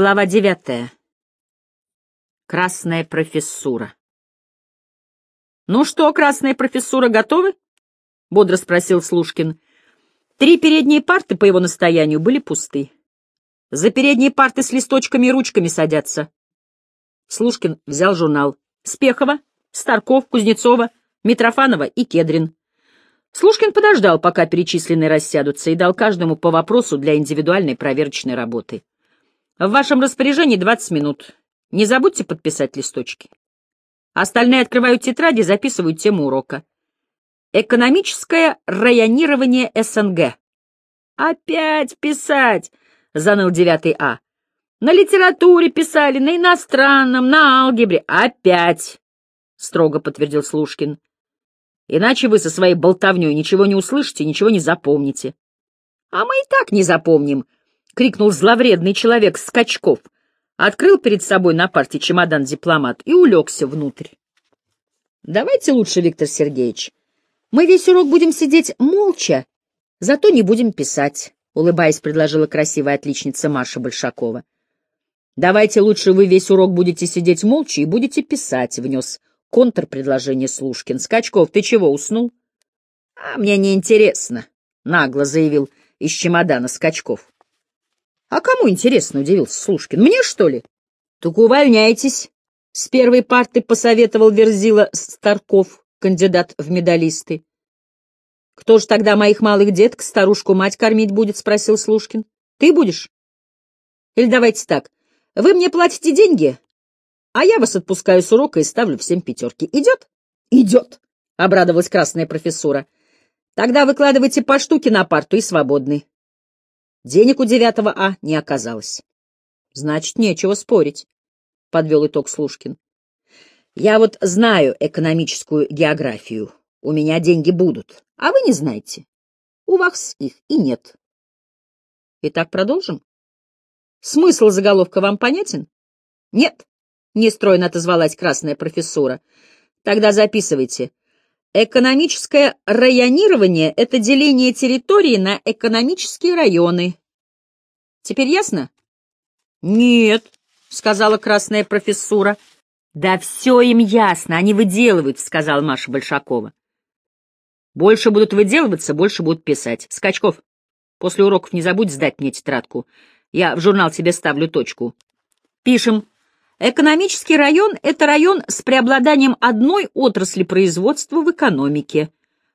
Глава девятая. Красная профессура. «Ну что, красная профессура, готовы?» — бодро спросил Слушкин. Три передние парты, по его настоянию, были пусты. За передние парты с листочками и ручками садятся. Слушкин взял журнал. Спехова, Старков, Кузнецова, Митрофанова и Кедрин. Слушкин подождал, пока перечисленные рассядутся, и дал каждому по вопросу для индивидуальной проверочной работы. В вашем распоряжении 20 минут. Не забудьте подписать листочки. Остальные открывают тетради, записывают тему урока. Экономическое районирование СНГ. Опять писать, заныл 9 А. На литературе писали, на иностранном, на алгебре. Опять, строго подтвердил Слушкин. Иначе вы со своей болтовней ничего не услышите, ничего не запомните. — А мы и так не запомним, — крикнул зловредный человек Скачков. Открыл перед собой на парте чемодан-дипломат и улегся внутрь. — Давайте лучше, Виктор Сергеевич. Мы весь урок будем сидеть молча, зато не будем писать, — улыбаясь, предложила красивая отличница Маша Большакова. — Давайте лучше вы весь урок будете сидеть молча и будете писать, — внес контрпредложение Слушкин. — Скачков, ты чего, уснул? — А мне не интересно, нагло заявил из чемодана Скачков. — А кому интересно, — удивился Слушкин. — Мне, что ли? — Так увольняйтесь. С первой парты посоветовал Верзила Старков, кандидат в медалисты. — Кто ж тогда моих малых деток, старушку-мать кормить будет? — спросил Слушкин. — Ты будешь? — Или давайте так. Вы мне платите деньги, а я вас отпускаю с урока и ставлю всем пятерки. Идет? Идет, — обрадовалась красная профессура. Тогда выкладывайте по штуке на парту и свободны. Денег у девятого А не оказалось. Значит, нечего спорить, — подвел итог Слушкин. Я вот знаю экономическую географию. У меня деньги будут, а вы не знаете. У вас их и нет. Итак, продолжим? Смысл заголовка вам понятен? Нет. Нестройно отозвалась красная профессура. Тогда записывайте. Экономическое районирование — это деление территории на экономические районы. Теперь ясно? Нет, — сказала красная профессура. Да все им ясно, они выделывают, — сказала Маша Большакова. Больше будут выделываться, больше будут писать. Скачков, после уроков не забудь сдать мне тетрадку. Я в журнал тебе ставлю точку. Пишем Экономический район — это район с преобладанием одной отрасли производства в экономике.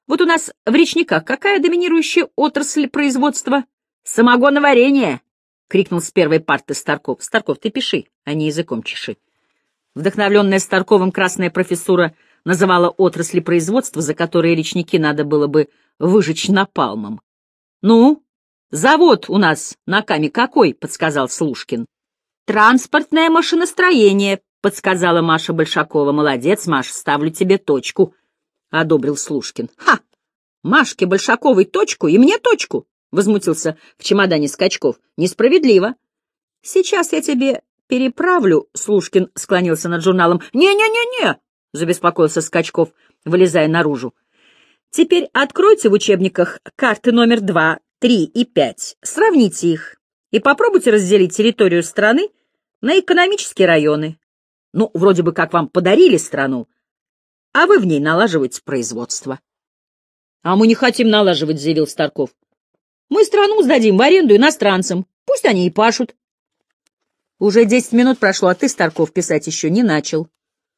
Вот у нас в речниках какая доминирующая отрасль производства? Самогоноварение! — крикнул с первой парты Старков. Старков, ты пиши, а не языком чеши. Вдохновленная Старковым красная профессура называла отрасли производства, за которые речники надо было бы выжечь напалмом. — Ну, завод у нас на Каме какой? — подсказал Слушкин. «Транспортное машиностроение», — подсказала Маша Большакова. «Молодец, Маша, ставлю тебе точку», — одобрил Слушкин. «Ха! Машке Большаковой точку и мне точку!» — возмутился в чемодане Скачков. «Несправедливо». «Сейчас я тебе переправлю», — Слушкин склонился над журналом. «Не-не-не-не!» — забеспокоился Скачков, вылезая наружу. «Теперь откройте в учебниках карты номер два, три и пять, сравните их и попробуйте разделить территорию страны на экономические районы. Ну, вроде бы как вам подарили страну, а вы в ней налаживаете производство. — А мы не хотим налаживать, — заявил Старков. — Мы страну сдадим в аренду иностранцам, пусть они и пашут. Уже десять минут прошло, а ты, Старков, писать еще не начал.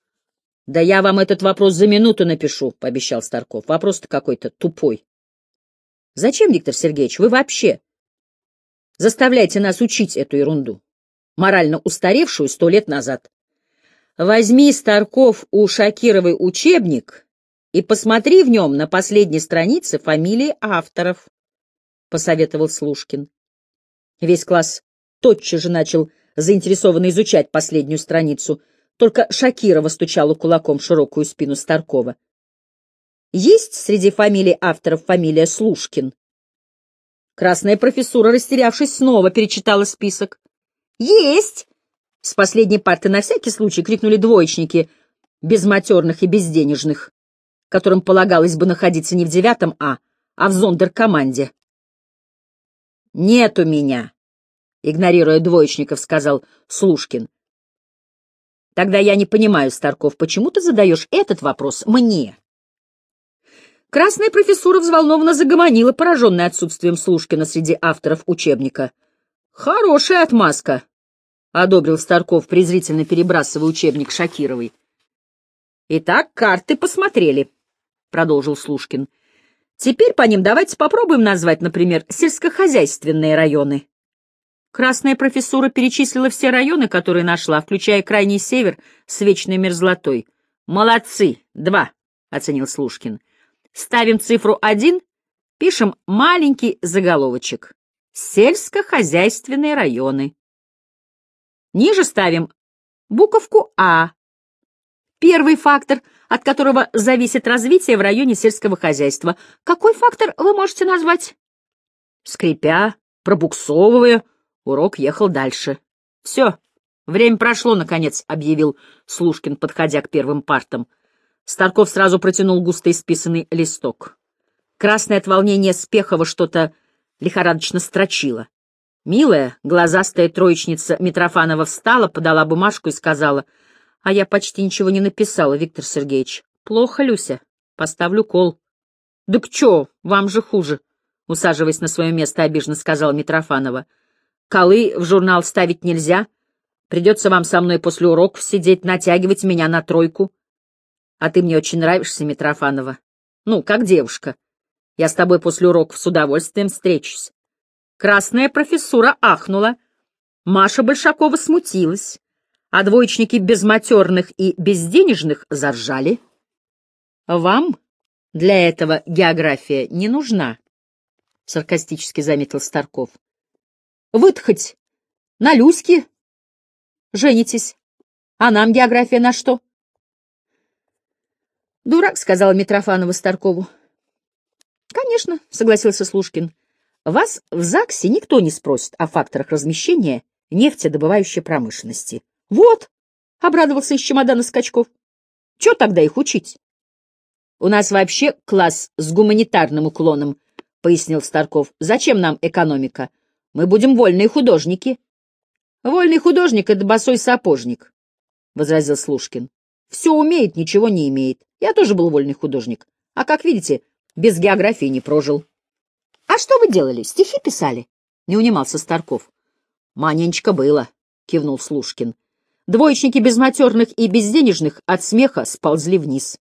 — Да я вам этот вопрос за минуту напишу, — пообещал Старков. Вопрос-то какой-то тупой. — Зачем, Виктор Сергеевич, вы вообще заставляйте нас учить эту ерунду, морально устаревшую сто лет назад. Возьми, Старков, у Шакировой учебник и посмотри в нем на последней странице фамилии авторов, — посоветовал Слушкин. Весь класс тотчас же начал заинтересованно изучать последнюю страницу, только Шакирова стучала кулаком в широкую спину Старкова. Есть среди фамилий авторов фамилия Слушкин? Красная профессура, растерявшись, снова перечитала список. «Есть!» С последней парты на всякий случай крикнули двоечники, безматерных и безденежных, которым полагалось бы находиться не в девятом А, а в зондеркоманде. «Нет у меня!» игнорируя двоечников, сказал Слушкин. Тогда я не понимаю, Старков, почему ты задаешь этот вопрос мне? Красная профессура взволнованно загомонила, пораженная отсутствием Слушкина среди авторов учебника. «Хорошая отмазка», — одобрил Старков, презрительно перебрасывая учебник Шакировой. «Итак, карты посмотрели», — продолжил Слушкин. «Теперь по ним давайте попробуем назвать, например, сельскохозяйственные районы». Красная профессура перечислила все районы, которые нашла, включая крайний север с вечной мерзлотой. «Молодцы! Два!» — оценил Слушкин. «Ставим цифру один, пишем маленький заголовочек. Сельскохозяйственные районы». Ниже ставим буковку «А». Первый фактор, от которого зависит развитие в районе сельского хозяйства. Какой фактор вы можете назвать? Скрипя, пробуксовывая, Урок ехал дальше. «Все, время прошло, наконец», — объявил Слушкин, подходя к первым партам. Старков сразу протянул густо исписанный листок. Красное от волнения Спехова что-то лихорадочно строчило. Милая, глазастая троечница Митрофанова встала, подала бумажку и сказала, «А я почти ничего не написала, Виктор Сергеевич. Плохо, Люся. Поставлю кол». «Да к чё, вам же хуже», — усаживаясь на свое место, обиженно сказала Митрофанова. Колы в журнал ставить нельзя. Придется вам со мной после уроков сидеть, натягивать меня на тройку. А ты мне очень нравишься, Митрофанова. Ну, как девушка. Я с тобой после уроков с удовольствием встречусь. Красная профессура ахнула. Маша Большакова смутилась, а двоечники безматерных и безденежных заржали. Вам для этого география не нужна, — саркастически заметил Старков. Вы-то хоть на Люське женитесь, а нам география на что? Дурак, — сказала Митрофанова Старкову. Конечно, — согласился Слушкин. Вас в ЗАГСе никто не спросит о факторах размещения нефтедобывающей промышленности. Вот, — обрадовался из чемодана Скачков. Че тогда их учить? У нас вообще класс с гуманитарным уклоном, — пояснил Старков. Зачем нам экономика? Мы будем вольные художники. — Вольный художник — это босой сапожник, — возразил Слушкин. — Все умеет, ничего не имеет. Я тоже был вольный художник. А, как видите, без географии не прожил. — А что вы делали? Стихи писали? — не унимался Старков. — Маненечко было, — кивнул Слушкин. Двоечники безматерных и безденежных от смеха сползли вниз.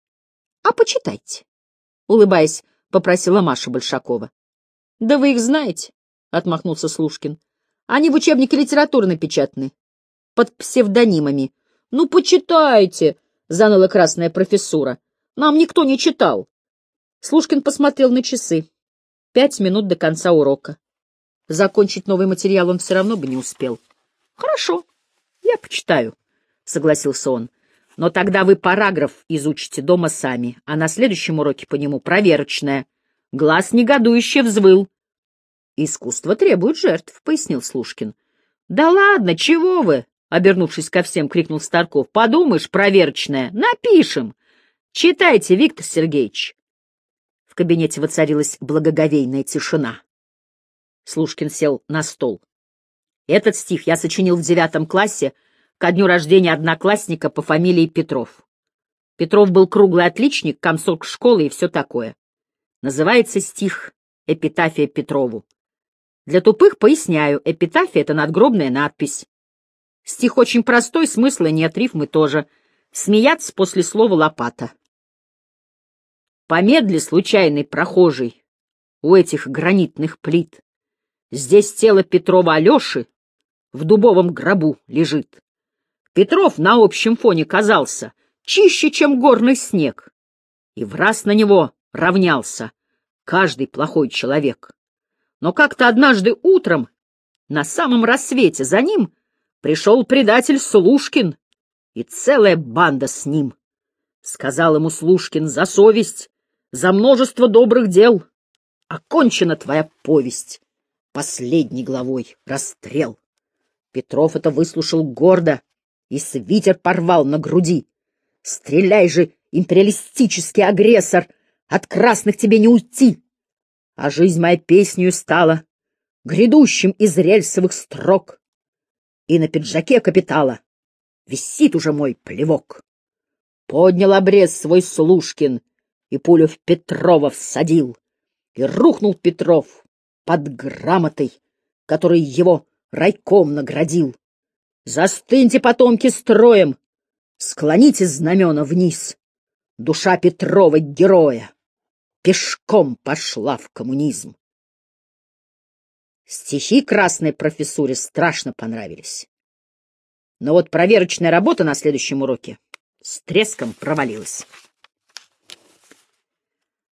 — А почитайте, — улыбаясь, попросила Маша Большакова. — Да вы их знаете. — отмахнулся Слушкин. — Они в учебнике литературы напечатаны. Под псевдонимами. — Ну, почитайте! — заныла красная профессура. — Нам никто не читал. Слушкин посмотрел на часы. Пять минут до конца урока. Закончить новый материал он все равно бы не успел. — Хорошо, я почитаю, — согласился он. — Но тогда вы параграф изучите дома сами, а на следующем уроке по нему проверочное. Глаз негодующе взвыл. «Искусство требует жертв», — пояснил Слушкин. «Да ладно, чего вы?» — обернувшись ко всем, крикнул Старков. «Подумаешь, проверочная. Напишем. Читайте, Виктор Сергеевич». В кабинете воцарилась благоговейная тишина. Слушкин сел на стол. Этот стих я сочинил в девятом классе ко дню рождения одноклассника по фамилии Петров. Петров был круглый отличник, комсорг школы и все такое. Называется стих «Эпитафия Петрову». Для тупых поясняю, эпитафия — это надгробная надпись. Стих очень простой, смысла нет, рифмы тоже. Смеяться после слова «лопата». Помедли случайный прохожий у этих гранитных плит. Здесь тело Петрова Алеши в дубовом гробу лежит. Петров на общем фоне казался чище, чем горный снег, и в раз на него равнялся каждый плохой человек. Но как-то однажды утром, на самом рассвете, за ним пришел предатель Слушкин и целая банда с ним. Сказал ему Слушкин за совесть, за множество добрых дел. Окончена твоя повесть. Последней главой расстрел. Петров это выслушал гордо и свитер порвал на груди. Стреляй же, империалистический агрессор, от красных тебе не уйти. А жизнь моя песнью стала. грядущим из рельсовых строк, и на пиджаке капитала висит уже мой плевок. Поднял обрез свой Слушкин и пулю в Петрова всадил, и рухнул Петров под грамотой, который его райком наградил. Застыньте, потомки, строем, склоните знамена вниз. Душа Петрова героя пешком пошла в коммунизм. Стихи красной профессуре страшно понравились. Но вот проверочная работа на следующем уроке с треском провалилась.